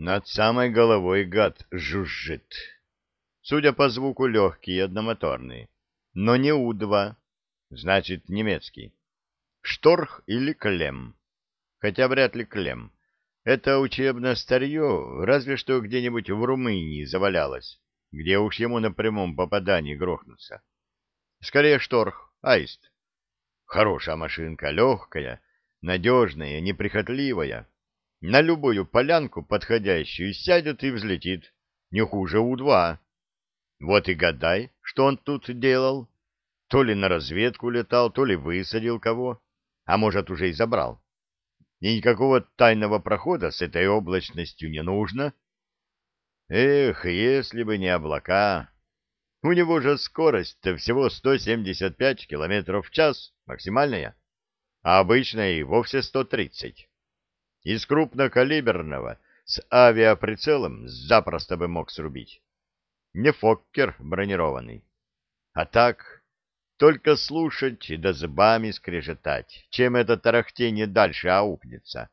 Над самой головой гад жужжит. Судя по звуку, легкий одномоторный. Но не У-2, значит, немецкий. Шторх или Клем. Хотя вряд ли Клем. Это учебное старье разве что где-нибудь в Румынии завалялось, где уж ему на прямом попадании грохнуться. Скорее Шторх, Аист. Хорошая машинка, легкая, надежная, неприхотливая. На любую полянку подходящую сядет и взлетит. Не хуже У-2. Вот и гадай, что он тут делал. То ли на разведку летал, то ли высадил кого, а может, уже и забрал. И никакого тайного прохода с этой облачностью не нужно. Эх, если бы не облака. У него же скорость-то всего 175 километров в час, максимальная, а обычная и вовсе 130. Из крупнокалиберного с авиаприцелом запросто бы мог срубить. Не фоккер бронированный. А так только слушать и до зубами скрежетать, чем это тарахтение дальше аукнется.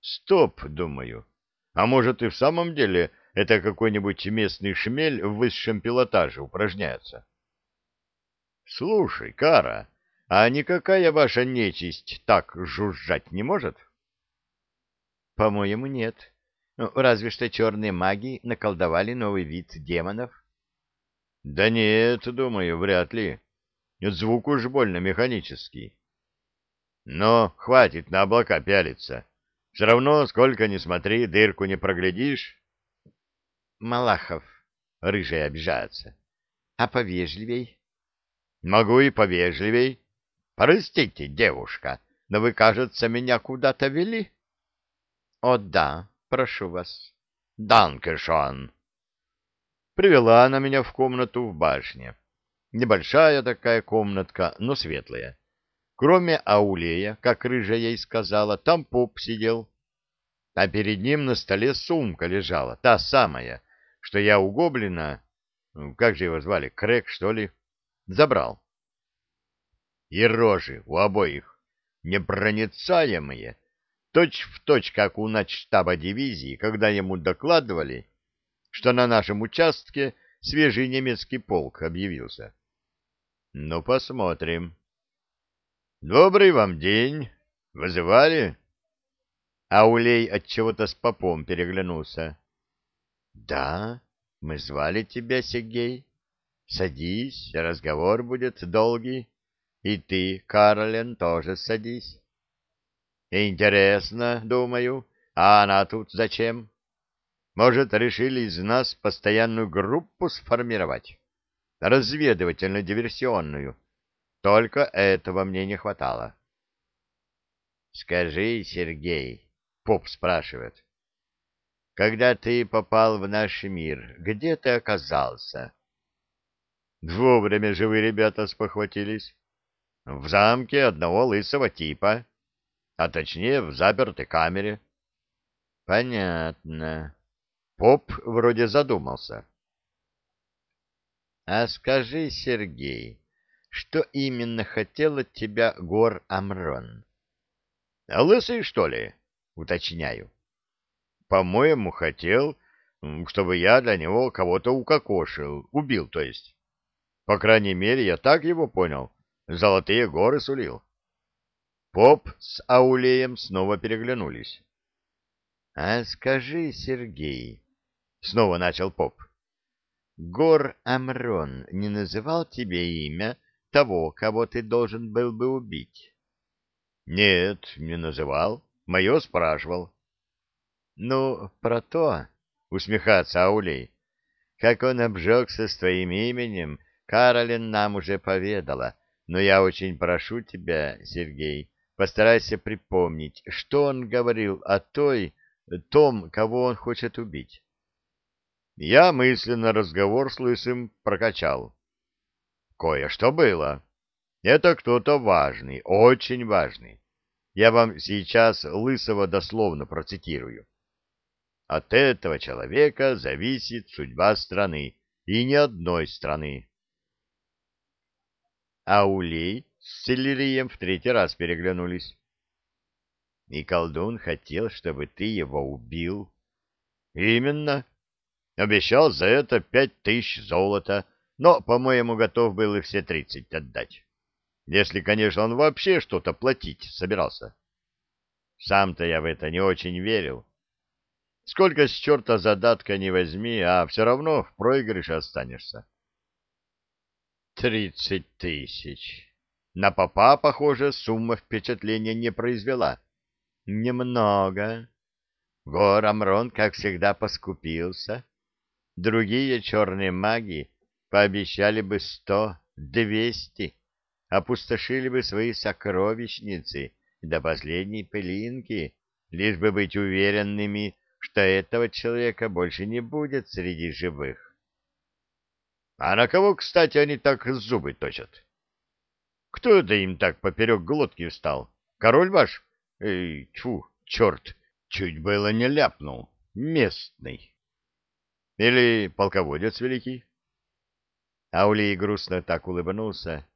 Стоп, думаю. А может и в самом деле это какой-нибудь местный шмель в высшем пилотаже упражняется? Слушай, Кара, а никакая ваша нечисть так жужжать не может? По-моему, нет. Ну, разве что черные маги наколдовали новый вид демонов. Да нет, думаю, вряд ли. Звук уж больно механический. Но хватит на облака пялиться. Все равно, сколько ни смотри, дырку не проглядишь. Малахов, рыжий обижается. А повежливей? Могу и повежливей. Простите, девушка, но вы, кажется, меня куда-то вели. О, да, прошу вас. Данкешон. Привела она меня в комнату в башне. Небольшая такая комнатка, но светлая. Кроме Аулея, как рыжая ей сказала, там поп сидел. А перед ним на столе сумка лежала, та самая, что я у гоблина, ну, как же его звали, Крэк, что ли, забрал. И рожи у обоих непроницаемые, точь в точь, как у начштаба дивизии, когда ему докладывали, что на нашем участке свежий немецкий полк объявился. Ну, посмотрим. Добрый вам день. Вызывали? Аулей от чего-то с попом переглянулся. Да, мы звали тебя, Сергей. Садись, разговор будет долгий. И ты, Карлен, тоже садись. Интересно, думаю, а она тут зачем? Может, решили из нас постоянную группу сформировать? Разведывательно-диверсионную. Только этого мне не хватало. — Скажи, Сергей, — поп спрашивает, — когда ты попал в наш мир, где ты оказался? Вовремя же вы, ребята, спохватились. В замке одного лысого типа, а точнее в запертой камере. — Понятно. Поп вроде задумался. А скажи, Сергей, что именно хотел от тебя Гор Амрон? Лысый, что ли? Уточняю. По-моему, хотел, чтобы я для него кого-то укокошил, убил, то есть. По крайней мере, я так его понял. Золотые горы сулил. Поп с Аулеем снова переглянулись. — А скажи, Сергей, — снова начал поп. «Гор Амрон не называл тебе имя того, кого ты должен был бы убить?» «Нет, не называл. Мое спрашивал». «Ну, про то, — усмехается Аулей, — как он обжегся с твоим именем, Каролин нам уже поведала, но я очень прошу тебя, Сергей, постарайся припомнить, что он говорил о той, том, кого он хочет убить». Я мысленно разговор с Лысым прокачал. Кое-что было. Это кто-то важный, очень важный. Я вам сейчас Лысого дословно процитирую. От этого человека зависит судьба страны, и ни одной страны. Аулей с Селерием в третий раз переглянулись. И колдун хотел, чтобы ты его убил, Именно. Обещал за это пять тысяч золота, но, по-моему, готов был и все тридцать отдать. Если, конечно, он вообще что-то платить собирался. Сам-то я в это не очень верил. Сколько с черта задатка не возьми, а все равно в проигрыше останешься. Тридцать тысяч. На попа, похоже, сумма впечатления не произвела. Немного. Гор Амрон, как всегда, поскупился. Другие черные маги пообещали бы сто, двести, опустошили бы свои сокровищницы до последней пылинки, лишь бы быть уверенными, что этого человека больше не будет среди живых. А на кого, кстати, они так зубы точат? Кто это им так поперек глотки встал? Король ваш? Эй, тьфу, черт, чуть было не ляпнул. Местный. Или полководец великий? Аулий грустно так улыбнулся.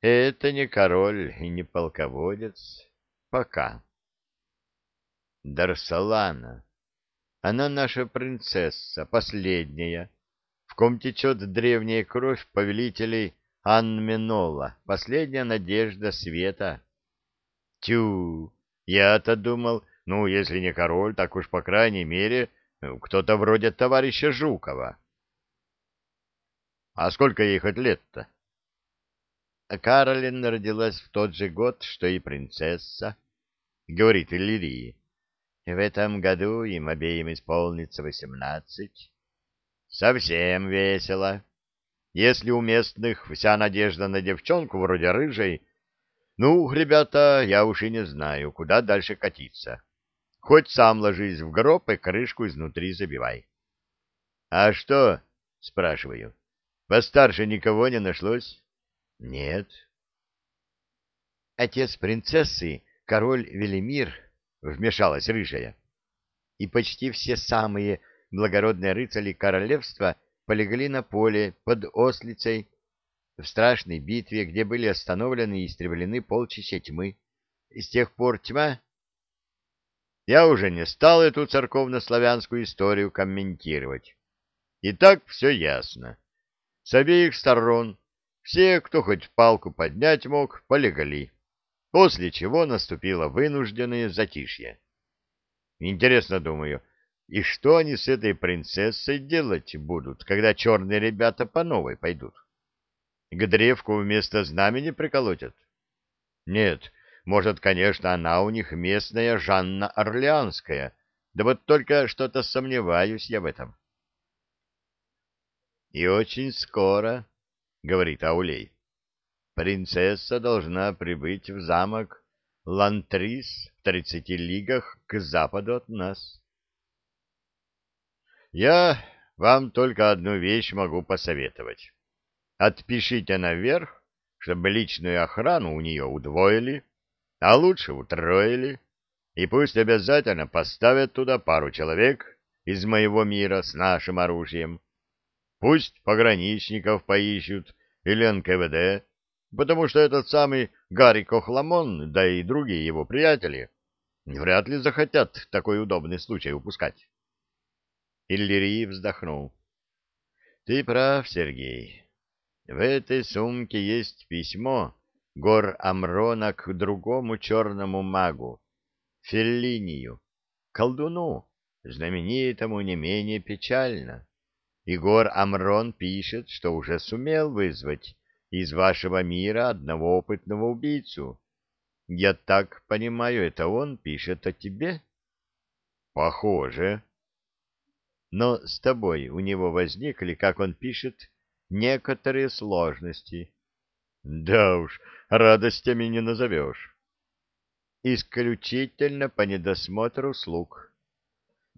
Это не король и не полководец. Пока. Дарсалана. Она наша принцесса, последняя, в ком течет древняя кровь повелителей Анменола, последняя надежда света. Тю, я-то думал, ну, если не король, так уж, по крайней мере, кто-то вроде товарища Жукова. А сколько ей хоть лет-то? Каролин родилась в тот же год, что и принцесса, — говорит Иллирии. В этом году им обеим исполнится восемнадцать. Совсем весело. Если у местных вся надежда на девчонку вроде рыжей, ну, ребята, я уж и не знаю, куда дальше катиться. Хоть сам ложись в гроб и крышку изнутри забивай. — А что? — спрашиваю. — Постарше никого не нашлось? — Нет. Отец принцессы, король Велимир, — вмешалась рыжая, — и почти все самые благородные рыцари королевства полегли на поле под Ослицей в страшной битве, где были остановлены и истреблены полчища тьмы. И с тех пор тьма я уже не стал эту церковно-славянскую историю комментировать. И так все ясно. С обеих сторон все, кто хоть палку поднять мог, полегли, после чего наступило вынужденное затишье. Интересно, думаю, и что они с этой принцессой делать будут, когда черные ребята по новой пойдут? К древку вместо знамени приколотят? Нет, может, конечно, она у них местная Жанна Орлеанская, да вот только что-то сомневаюсь я в этом. И очень скоро, — говорит Аулей, — принцесса должна прибыть в замок Лантрис в тридцати лигах к западу от нас. Я вам только одну вещь могу посоветовать. Отпишите наверх, чтобы личную охрану у нее удвоили, а лучше утроили, и пусть обязательно поставят туда пару человек из моего мира с нашим оружием. Пусть пограничников поищут или НКВД, потому что этот самый Гарри Кохламон, да и другие его приятели, вряд ли захотят такой удобный случай упускать. Иллирий вздохнул. — Ты прав, Сергей. В этой сумке есть письмо, гор Амрона к другому черному магу, Феллинию, колдуну, знаменитому не менее печально. Игор Амрон пишет, что уже сумел вызвать из вашего мира одного опытного убийцу. Я так понимаю, это он пишет о тебе? Похоже. Но с тобой у него возникли, как он пишет, некоторые сложности. Да уж, радостями не назовешь. Исключительно по недосмотру слуг.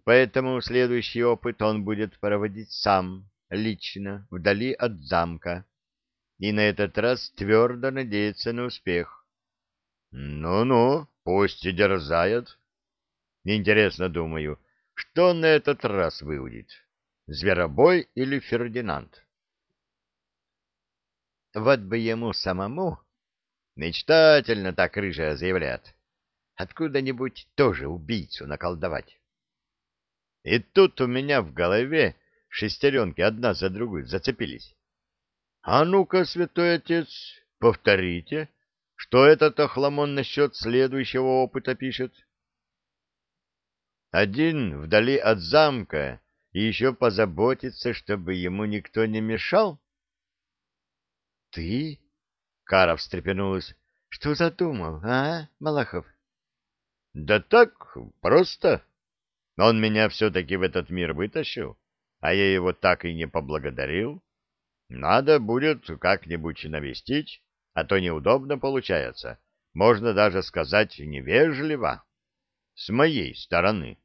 Поэтому следующий опыт он будет проводить сам, лично, вдали от замка. И на этот раз твердо надеется на успех. Ну-ну, пусть и дерзает. Интересно, думаю, что на этот раз выудит? Зверобой или Фердинанд? Вот бы ему самому, мечтательно так рыжая заявляет, откуда-нибудь тоже убийцу наколдовать. И тут у меня в голове шестеренки одна за другой зацепились. А ну-ка, святой отец, повторите, что этот охламон насчет следующего опыта пишет? Один вдали от замка и еще позаботиться, чтобы ему никто не мешал? Ты? Кара встрепенулась. Что задумал, а, Малахов? Да так, просто. Он меня все-таки в этот мир вытащил, а я его так и не поблагодарил. Надо будет как-нибудь навестить, а то неудобно получается. Можно даже сказать невежливо. С моей стороны.